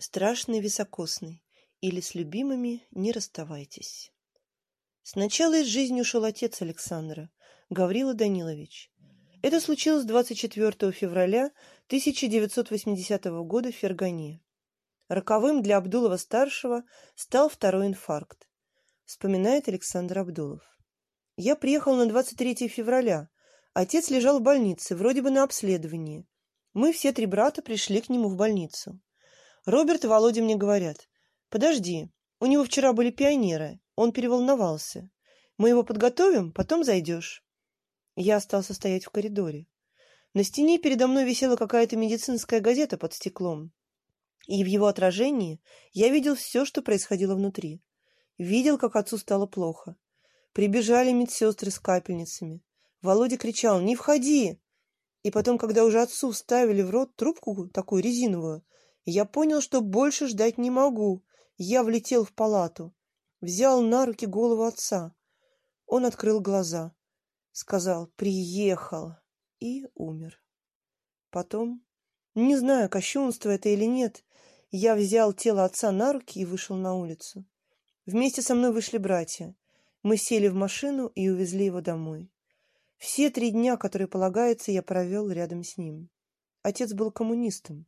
Страшный високосный или с любимыми не расставайтесь. Сначала из жизни ушел отец Александра, Гаврила Данилович. Это случилось 24 февраля 1980 года в Фергане. Роковым для Абдулова-старшего стал второй инфаркт, вспоминает Александр Абдулов. Я приехал на 23 февраля. Отец лежал в больнице, вроде бы на обследовании. Мы все три брата пришли к нему в больницу. Роберт и Володя мне говорят, подожди, у него вчера были пионеры, он переволновался. Мы его подготовим, потом зайдешь. Я остался стоять в коридоре. На стене передо мной висела какая-то медицинская газета под стеклом. И в его отражении я видел все, что происходило внутри. Видел, как отцу стало плохо. Прибежали медсестры с капельницами. Володя кричал «Не входи!» И потом, когда уже отцу вставили в рот трубку такую резиновую, я понял, что больше ждать не могу. Я влетел в палату, взял на руки голову отца. Он открыл глаза, сказал «приехал» и умер. Потом, не знаю, кощунство это или нет, я взял тело отца на руки и вышел на улицу. Вместе со мной вышли братья. Мы сели в машину и увезли его домой. Все три дня, которые полагается, я провел рядом с ним. Отец был коммунистом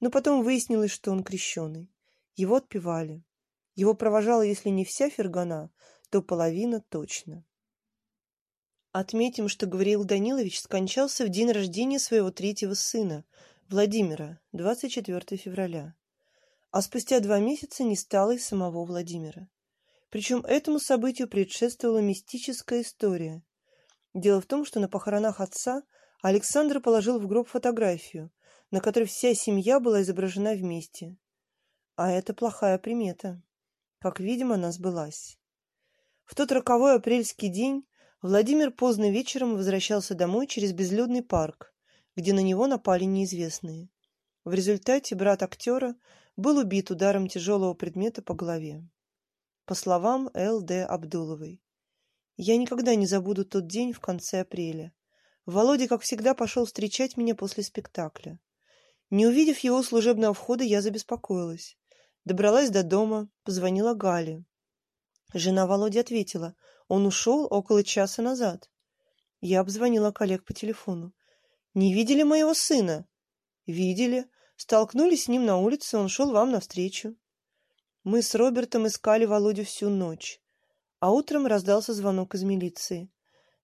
но потом выяснилось, что он крещеный. Его отпевали. Его провожала, если не вся Фергана, то половина точно. Отметим, что Гавриил Данилович скончался в день рождения своего третьего сына, Владимира, 24 февраля. А спустя два месяца не стало и самого Владимира. Причем этому событию предшествовала мистическая история. Дело в том, что на похоронах отца Александр положил в гроб фотографию, на которой вся семья была изображена вместе. А это плохая примета. Как видимо, она сбылась. В тот роковой апрельский день Владимир поздно вечером возвращался домой через безлюдный парк, где на него напали неизвестные. В результате брат актера был убит ударом тяжелого предмета по голове. По словам Л.Д. Абдуловой. Я никогда не забуду тот день в конце апреля. Володя, как всегда, пошел встречать меня после спектакля. Не увидев его служебного входа, я забеспокоилась. Добралась до дома, позвонила Гале. Жена Володи ответила, он ушел около часа назад. Я обзвонила коллег по телефону. «Не видели моего сына?» «Видели. Столкнулись с ним на улице, он шел вам навстречу». Мы с Робертом искали Володю всю ночь. А утром раздался звонок из милиции.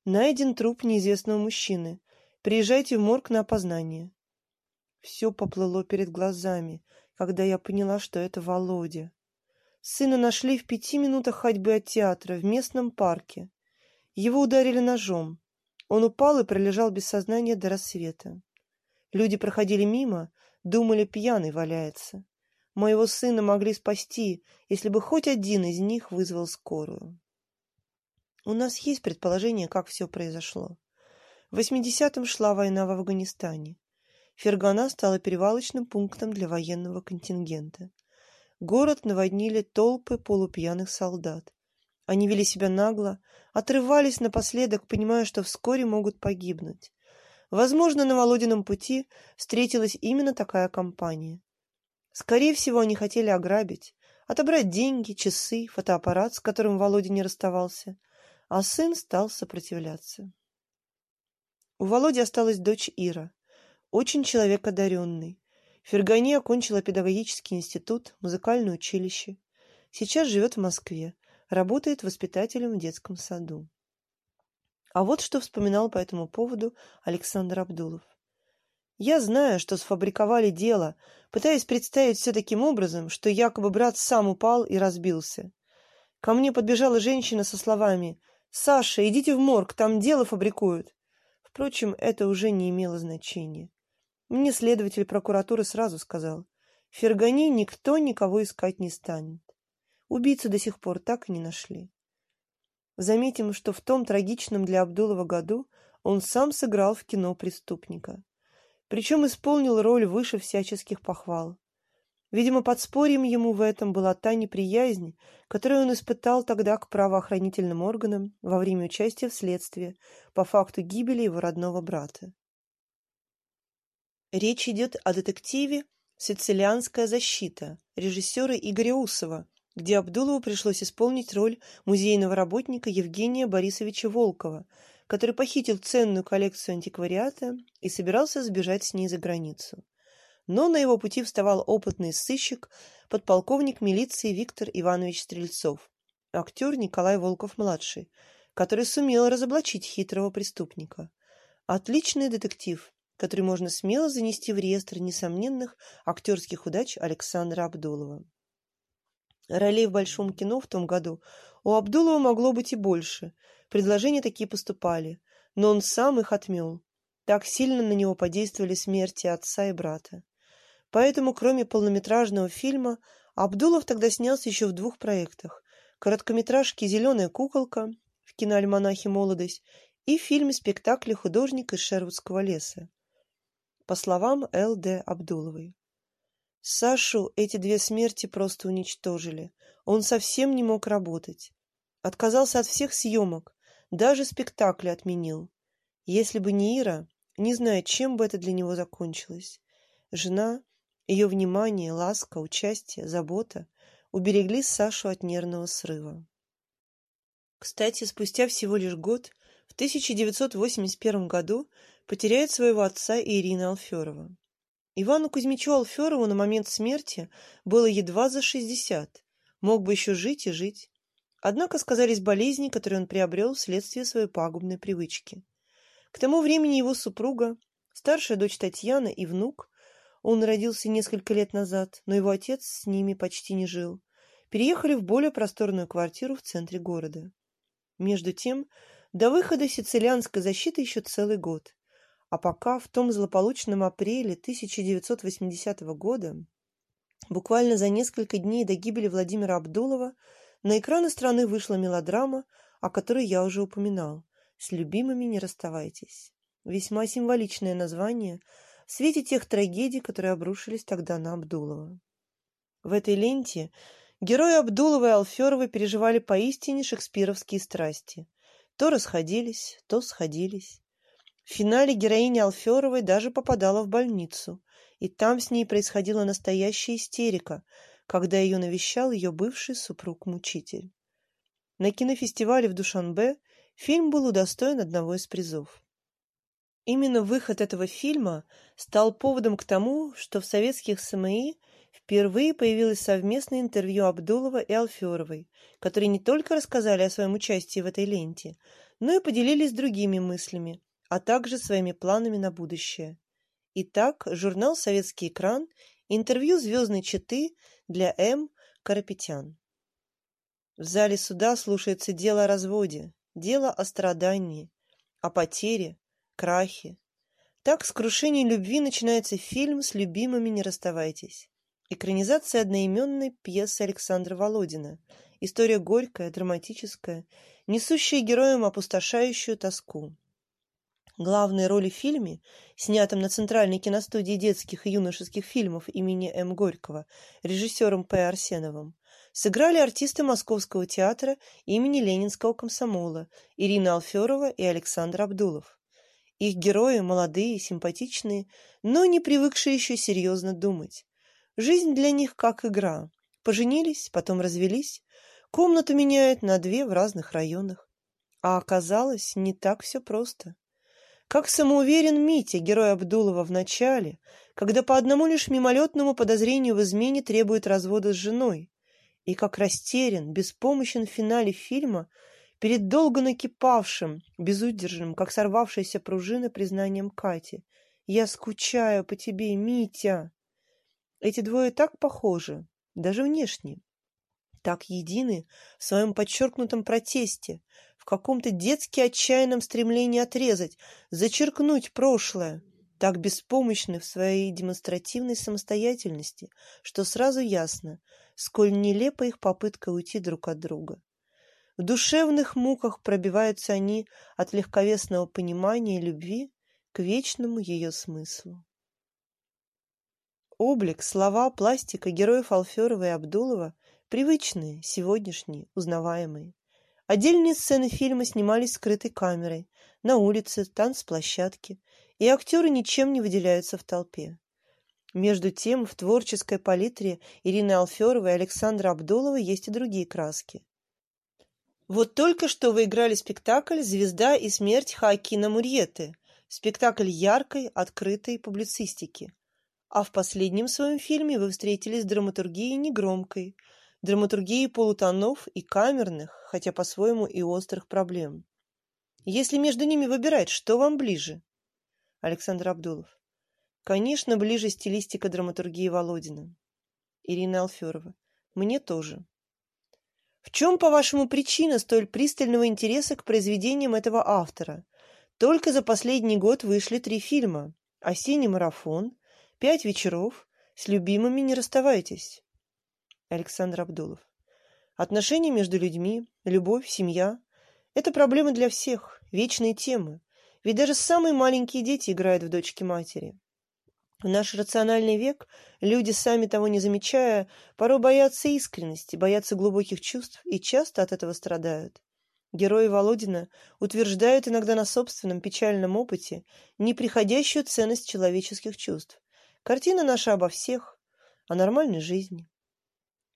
Найден труп неизвестного мужчины. Приезжайте в морг на опознание. Все поплыло перед глазами, когда я поняла, что это Володя. Сына нашли в пяти минутах ходьбы от театра в местном парке. Его ударили ножом. Он упал и пролежал без сознания до рассвета. Люди проходили мимо, думали, пьяный валяется. Моего сына могли спасти, если бы хоть один из них вызвал скорую. У нас есть предположение, как все произошло. В 80-м шла война в Афганистане. Фергана стала перевалочным пунктом для военного контингента. Город наводнили толпы полупьяных солдат. Они вели себя нагло, отрывались напоследок, понимая, что вскоре могут погибнуть. Возможно, на Володином пути встретилась именно такая компания. Скорее всего, они хотели ограбить, отобрать деньги, часы, фотоаппарат, с которым Володя не расставался, а сын стал сопротивляться. У Володи осталась дочь Ира очень человек одаренный. Фергани окончила педагогический институт, музыкальное училище. Сейчас живет в Москве, работает воспитателем в детском саду. А вот что вспоминал по этому поводу Александр Абдулов. Я знаю, что сфабриковали дело, пытаясь представить все таким образом, что якобы брат сам упал и разбился. Ко мне подбежала женщина со словами «Саша, идите в морг, там дело фабрикуют». Впрочем, это уже не имело значения. Мне следователь прокуратуры сразу сказал, в Фергане никто никого искать не станет. Убийцу до сих пор так и не нашли. Заметим, что в том трагичном для Абдулова году он сам сыграл в кино преступника. Причем исполнил роль выше всяческих похвал. Видимо, подспорьем ему в этом была та неприязнь, которую он испытал тогда к правоохранительным органам во время участия в следствии по факту гибели его родного брата. Речь идет о детективе «Сицилианская защита» режиссера Игоря Усова, где Абдулову пришлось исполнить роль музейного работника Евгения Борисовича Волкова, который похитил ценную коллекцию антиквариата и собирался сбежать с ней за границу. Но на его пути вставал опытный сыщик, подполковник милиции Виктор Иванович Стрельцов, актер Николай Волков-младший, который сумел разоблачить хитрого преступника. Отличный детектив, который можно смело занести в реестр несомненных актерских удач Александра Абдулова. Ролей в большом кино в том году у Абдулова могло быть и больше. Предложения такие поступали, но он сам их отмел. Так сильно на него подействовали смерти отца и брата. Поэтому, кроме полнометражного фильма, Абдулов тогда снялся еще в двух проектах. Короткометражке «Зеленая куколка» в киноальманахе «Молодость» и фильме-спектакле «Художник из Шервудского леса». По словам Л.Д. Абдуловой. Сашу эти две смерти просто уничтожили. Он совсем не мог работать. Отказался от всех съемок, даже спектакли отменил. Если бы не Ира, не знаю, чем бы это для него закончилось. Жена, ее внимание, ласка, участие, забота уберегли Сашу от нервного срыва. Кстати, спустя всего лишь год, в 1981 году, потеряет своего отца Ирина Алферова. Ивану Кузьмичу Алферову на момент смерти было едва за шестьдесят, мог бы еще жить и жить. Однако сказались болезни, которые он приобрел вследствие своей пагубной привычки. К тому времени его супруга, старшая дочь Татьяна и внук, он родился несколько лет назад, но его отец с ними почти не жил, переехали в более просторную квартиру в центре города. Между тем, до выхода сицилианской защиты еще целый год, а пока в том злополучном апреле 1980 года, буквально за несколько дней до гибели Владимира Абдулова, на экраны страны вышла мелодрама, о которой я уже упоминал «С любимыми не расставайтесь». Весьма символичное название в свете тех трагедий, которые обрушились тогда на Абдулова. В этой ленте герои Абдулова и Алферова переживали поистине шекспировские страсти. То расходились, то сходились. В финале героиня Алферовой даже попадала в больницу, и там с ней происходила настоящая истерика, когда ее навещал ее бывший супруг-мучитель. На кинофестивале в Душанбе фильм был удостоен одного из призов. Именно выход этого фильма стал поводом к тому, что в советских СМИ впервые появилось совместное интервью Абдулова и Алферовой, которые не только рассказали о своем участии в этой ленте, но и поделились другими мыслями, а также своими планами на будущее. Итак, журнал «Советский экран», интервью звездной четы для М. Карапетян. В зале суда слушается дело о разводе, дело о страдании, о потере, крахе. Так с крушением любви начинается фильм «С любимыми не расставайтесь». Экранизация одноименной пьесы Александра Володина. История горькая, драматическая, несущая героям опустошающую тоску. Главные роли в фильме, снятом на Центральной киностудии детских и юношеских фильмов имени М. Горького режиссером П. Арсеновым, сыграли артисты Московского театра имени Ленинского комсомола Ирина Алферова и Александр Абдулов. Их герои молодые, симпатичные, но не привыкшие еще серьезно думать. Жизнь для них как игра. Поженились, потом развелись, комнату меняют на две в разных районах. А оказалось, не так все просто. Как самоуверен Митя, герой Абдулова, в начале, когда по одному лишь мимолетному подозрению в измене требует развода с женой, и как растерян, беспомощен в финале фильма перед долго накипавшим, безудержным, как сорвавшаяся пружина признанием Кати. «Я скучаю по тебе, Митя!» Эти двое так похожи, даже внешне, так едины в своем подчеркнутом протесте, в каком-то детски отчаянном стремлении отрезать, зачеркнуть прошлое, так беспомощны в своей демонстративной самостоятельности, что сразу ясно, сколь нелепа их попытка уйти друг от друга. В душевных муках пробиваются они от легковесного понимания любви к вечному ее смыслу. Облик, слова, пластика героев Алферова и Абдулова привычные, сегодняшние, узнаваемые. Отдельные сцены фильма снимались скрытой камерой, на улице, танцплощадке, и актеры ничем не выделяются в толпе. Между тем, в творческой палитре Ирины Алферовой и Александра Абдулова есть и другие краски. Вот только что вы играли спектакль «Звезда и смерть Хакина Мурьеты», спектакль яркой, открытой публицистики. А в последнем своем фильме вы встретились с драматургией негромкой, драматургией полутонов и камерных, хотя по-своему и острых проблем. Если между ними выбирать, что вам ближе? Александр Абдулов. Конечно, ближе стилистика драматургии Володина. Ирина Алферова. Мне тоже. В чем, по-вашему, причина столь пристального интереса к произведениям этого автора? Только за последний год вышли три фильма. «Осенний марафон», «Пять вечеров», «С любимыми не расставайтесь». Александр Абдулов. Отношения между людьми, любовь, семья – это проблемы для всех, вечные темы. Ведь даже самые маленькие дети играют в дочки матери. В наш рациональный век люди, сами того не замечая, порой боятся искренности, боятся глубоких чувств и часто от этого страдают. Герои Володина утверждают иногда на собственном печальном опыте неприходящую ценность человеческих чувств. Картина наша обо всех, о нормальной жизни.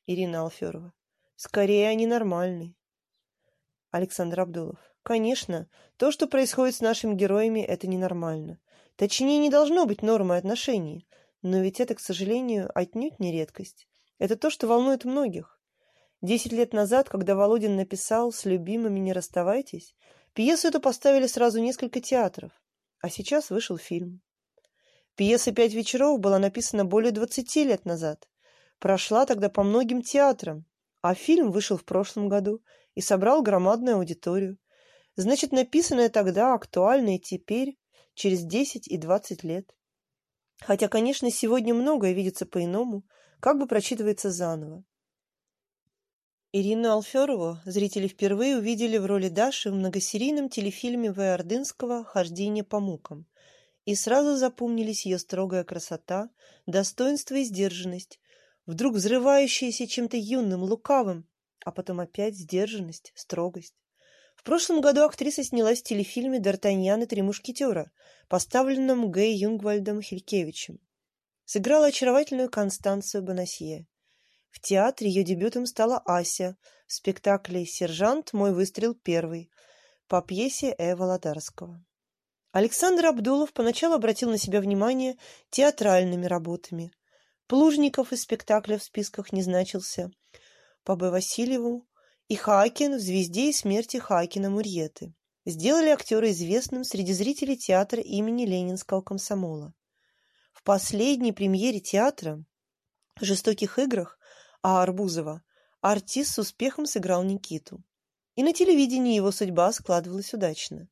Ирина Алферова. Скорее, они нормальные. Александр Абдулов. Конечно, то, что происходит с нашими героями, это ненормально. Точнее, не должно быть нормой отношений, но ведь это, к сожалению, отнюдь не редкость. Это то, что волнует многих. Десять лет назад, когда Володин написал «С любимыми не расставайтесь», пьесу эту поставили сразу несколько театров, а сейчас вышел фильм. Пьеса «Пять вечеров» была написана более двадцати лет назад, прошла тогда по многим театрам, а фильм вышел в прошлом году и собрал громадную аудиторию. Значит, написанное тогда актуально и теперь, через 10 и 20 лет. Хотя, конечно, сегодня многое видится по-иному, как бы прочитывается заново. Ирину Алферову зрители впервые увидели в роли Даши в многосерийном телефильме Ваярдынского «Хождение по мукам». И сразу запомнились ее строгая красота, достоинство и сдержанность, вдруг взрывающаяся чем-то юным, лукавым, а потом опять сдержанность, строгость прошлом году актриса снялась в телефильме «Д'Артаньян и три мушкетера», поставленном Г. Юнгвальдом Хилькевичем. Сыграла очаровательную Констанцию Бонасье. В театре ее дебютом стала Ася в спектакле «Сержант. Мой выстрел первый» по пьесе Э. Володарского. Александр Абдулов поначалу обратил на себя внимание театральными работами. Плужников из спектакля в списках не значился. По Б. Васильеву и Хакин в «Звезде и смерти Хакина Мурьеты» сделали актера известным среди зрителей театра имени Ленинского комсомола. В последней премьере театра «Жестоких играх» А. Арбузова артист с успехом сыграл Никиту. И на телевидении его судьба складывалась удачно.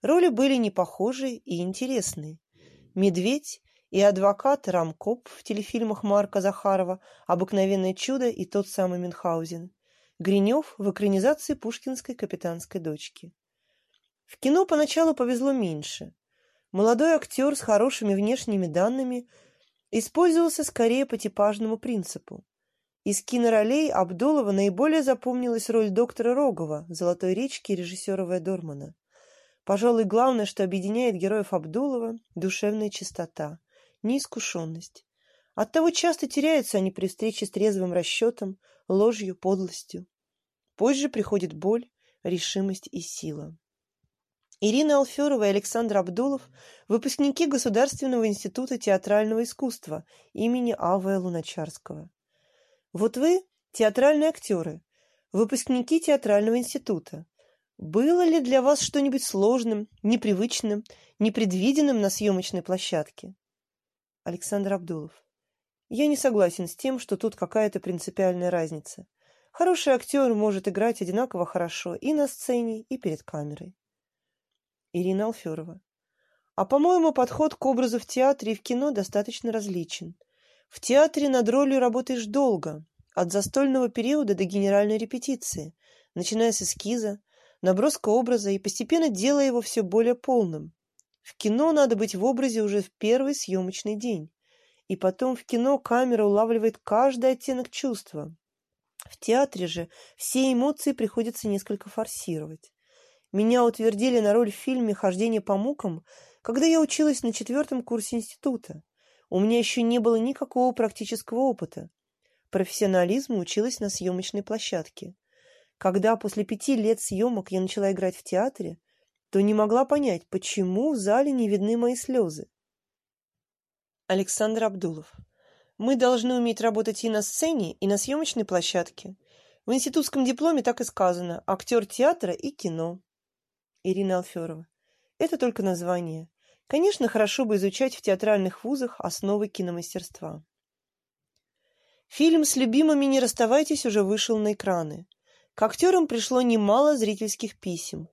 Роли были непохожие и интересные. «Медведь» и адвокат Рамкоп в телефильмах Марка Захарова «Обыкновенное чудо» и тот самый Мюнхгаузен Гринев в экранизации пушкинской капитанской дочки. В кино поначалу повезло меньше. Молодой актер с хорошими внешними данными использовался скорее по типажному принципу. Из киноролей Абдулова наиболее запомнилась роль доктора Рогова «Золотой речке» режиссера В. Дормана. Пожалуй, главное, что объединяет героев Абдулова – душевная чистота, неискушенность. Оттого часто теряются они при встрече с трезвым расчетом, ложью, подлостью. Позже приходит боль, решимость и сила. Ирина Алферова и Александр Абдулов – выпускники Государственного института театрального искусства имени А.В. Луначарского. Вот вы – театральные актеры, выпускники театрального института. Было ли для вас что-нибудь сложным, непривычным, непредвиденным на съемочной площадке? Александр Абдулов. Я не согласен с тем, что тут какая-то принципиальная разница. Хороший актер может играть одинаково хорошо и на сцене, и перед камерой. Ирина Алферова. А, по-моему, подход к образу в театре и в кино достаточно различен. В театре над ролью работаешь долго, от застольного периода до генеральной репетиции, начиная с эскиза, наброска образа и постепенно делая его все более полным. В кино надо быть в образе уже в первый съемочный день. И потом в кино камера улавливает каждый оттенок чувства. В театре же все эмоции приходится несколько форсировать. Меня утвердили на роль в фильме «Хождение по мукам», когда я училась на четвертом курсе института. У меня еще не было никакого практического опыта. Профессионализму училась на съемочной площадке. Когда после пяти лет съемок я начала играть в театре, то не могла понять, почему в зале не видны мои слезы. Александр Абдулов. Мы должны уметь работать и на сцене, и на съемочной площадке. В институтском дипломе так и сказано «актер театра и кино». Ирина Алферова. Это только название. Конечно, хорошо бы изучать в театральных вузах основы киномастерства. Фильм «С любимыми не расставайтесь» уже вышел на экраны. К актерам пришло немало зрительских писем.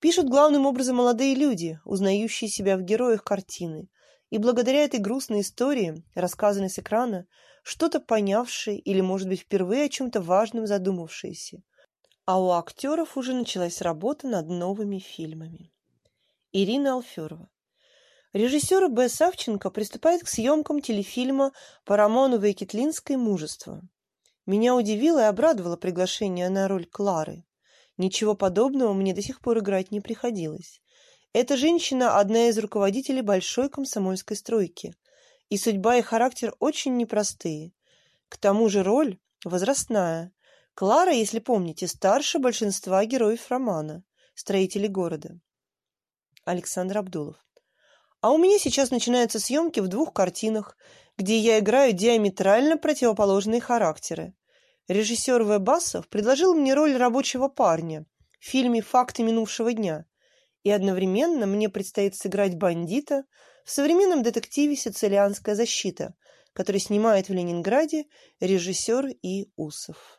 Пишут главным образом молодые люди, узнающие себя в героях картины, и благодаря этой грустной истории, рассказанной с экрана, что-то понявшие или, может быть, впервые о чем-то важном задумавшиеся. А у актеров уже началась работа над новыми фильмами. Ирина Алферова. Режиссер Б. Савченко приступает к съемкам телефильма по и Китлинской «Мужество». Меня удивило и обрадовало приглашение на роль Клары. Ничего подобного мне до сих пор играть не приходилось. Эта женщина – одна из руководителей большой комсомольской стройки, и судьба и характер очень непростые. К тому же роль возрастная. Клара, если помните, старше большинства героев романа «Строители города». Александр Абдулов. А у меня сейчас начинаются съемки в двух картинах, где я играю диаметрально противоположные характеры. Режиссер В. Басов предложил мне роль рабочего парня в фильме «Факты минувшего дня», и одновременно мне предстоит сыграть бандита в современном детективе «Сицилианская защита», который снимает в Ленинграде режиссер И. Усов.